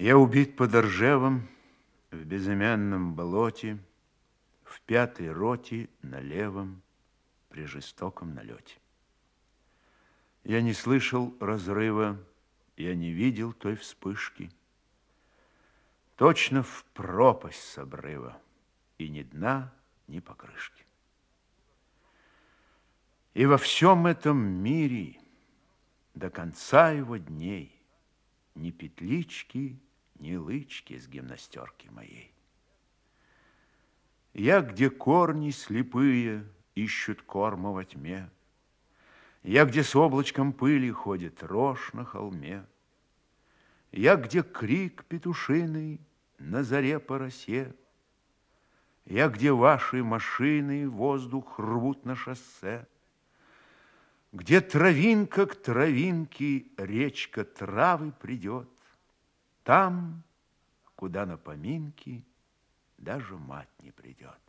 Я убит под Ржевом в безымянном болоте, В пятой роте на левом при жестоком налете. Я не слышал разрыва, я не видел той вспышки. Точно в пропасть с обрыва, и ни дна, ни покрышки. И во всем этом мире до конца его дней ни петлички, ни лычки с гимнастерки моей. Я, где корни слепые ищут корма во тьме, Я, где с облачком пыли ходит рожь на холме, Я, где крик петушиный на заре по росе, Я, где ваши машины воздух рвут на шоссе, где травинка к травинке речка травы придет, Там, куда на поминки даже мать не придет.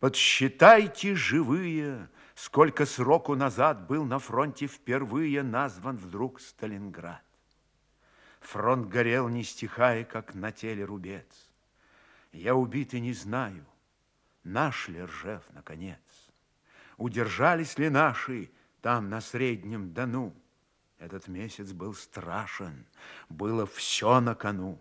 Подсчитайте, живые, сколько сроку назад был на фронте впервые назван вдруг Сталинград. Фронт горел, не стихая, как на теле рубец. Я убит и не знаю, наш ли Ржев, наконец удержались ли наши там на Среднем Дону. Этот месяц был страшен, было все на кону.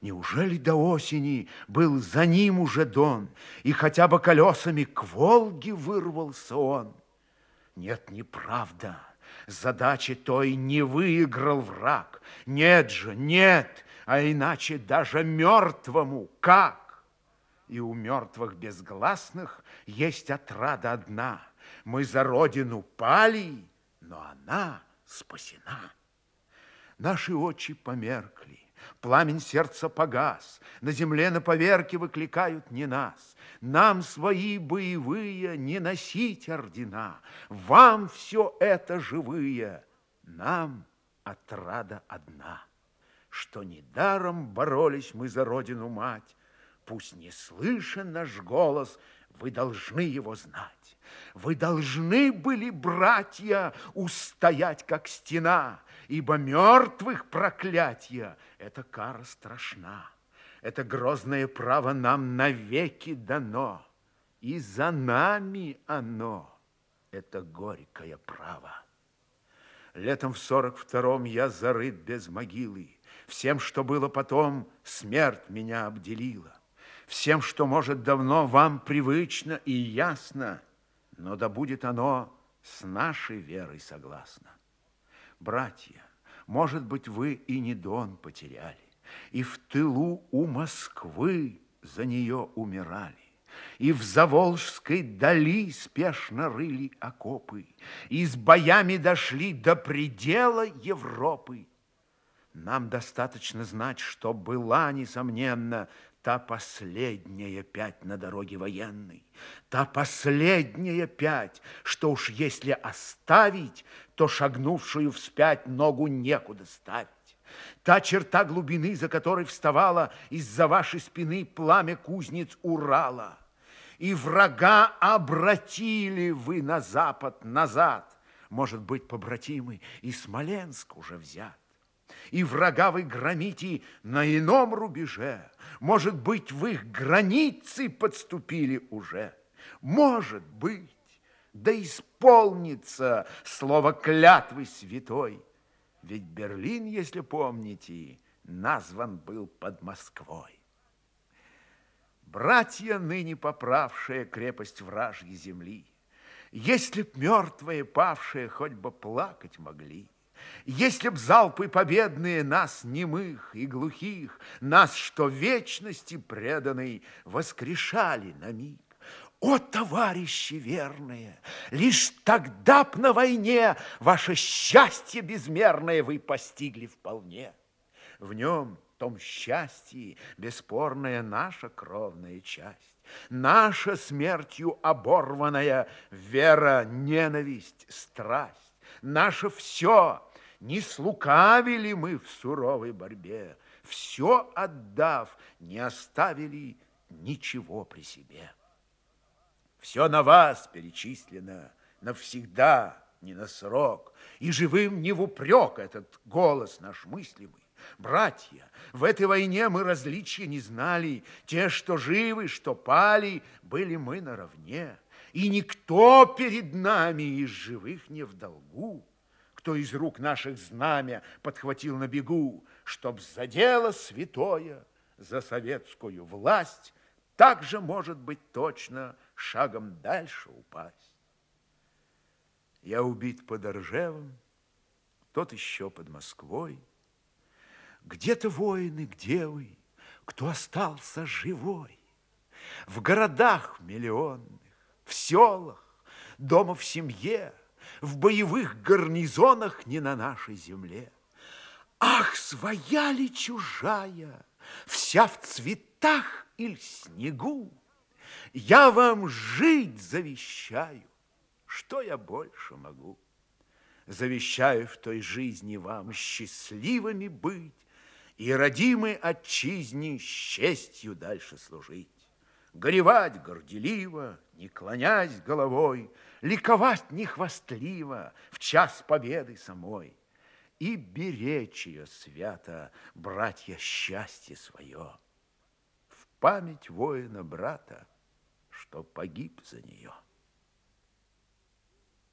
Неужели до осени был за ним уже Дон, и хотя бы колесами к Волге вырвался он? Нет, неправда. Задачи той не выиграл враг. Нет же, нет, а иначе даже мертвому как? и у мертвых безгласных есть отрада одна. Мы за родину пали, но она спасена. Наши очи померкли, пламень сердца погас, на земле на поверке выкликают не нас. Нам свои боевые не носить ордена, вам все это живые, нам отрада одна, что недаром боролись мы за родину мать, Пусть не слышен наш голос, вы должны его знать. Вы должны были, братья, устоять, как стена, ибо мертвых проклятия – это кара страшна. Это грозное право нам навеки дано, и за нами оно – это горькое право. Летом в сорок втором я зарыт без могилы. Всем, что было потом, смерть меня обделила всем, что, может, давно вам привычно и ясно, но да будет оно с нашей верой согласно. Братья, может быть, вы и не Дон потеряли, и в тылу у Москвы за нее умирали, и в Заволжской дали спешно рыли окопы, и с боями дошли до предела Европы. Нам достаточно знать, что была, несомненно, Та последняя пять на дороге военной, та последняя пять, что уж если оставить, то шагнувшую вспять ногу некуда ставить. Та черта глубины, за которой вставала из-за вашей спины пламя кузнец Урала. И врага обратили вы на запад, назад. Может быть, побратимы, и Смоленск уже взят и врага вы громите на ином рубеже. Может быть, в их границы подступили уже. Может быть, да исполнится слово клятвы святой. Ведь Берлин, если помните, назван был под Москвой. Братья, ныне поправшие крепость вражьей земли, Если б мертвые павшие хоть бы плакать могли, если б залпы победные нас, немых и глухих, Нас, что вечности преданной, воскрешали на миг, о, товарищи верные, лишь тогда б на войне Ваше счастье безмерное вы постигли вполне. В нем, том счастье, бесспорная наша кровная часть, Наша смертью оборванная вера, ненависть, страсть, Наше все, не слукавили мы в суровой борьбе, все отдав, не оставили ничего при себе. Все на вас перечислено навсегда, не на срок, и живым не в упрек этот голос наш мыслимый. Братья, в этой войне мы различия не знали. Те, что живы, что пали, были мы наравне. И никто перед нами из живых не в долгу. Кто из рук наших знамя подхватил на бегу, Чтоб за дело святое, за советскую власть, Так же, может быть, точно шагом дальше упасть. Я убит под Оржевом, тот еще под Москвой. Где-то воины, где вы, кто остался живой? В городах миллионных, в селах, дома в семье, В боевых гарнизонах не на нашей земле. Ах, своя ли чужая, вся в цветах или снегу, Я вам жить завещаю, что я больше могу? Завещаю в той жизни вам счастливыми быть И родимой отчизне с честью дальше служить. Горевать горделиво, не клонясь головой, Ликовать нехвастливо в час победы самой И беречь ее свято, братья, счастье свое, В память воина брата, что погиб за нее.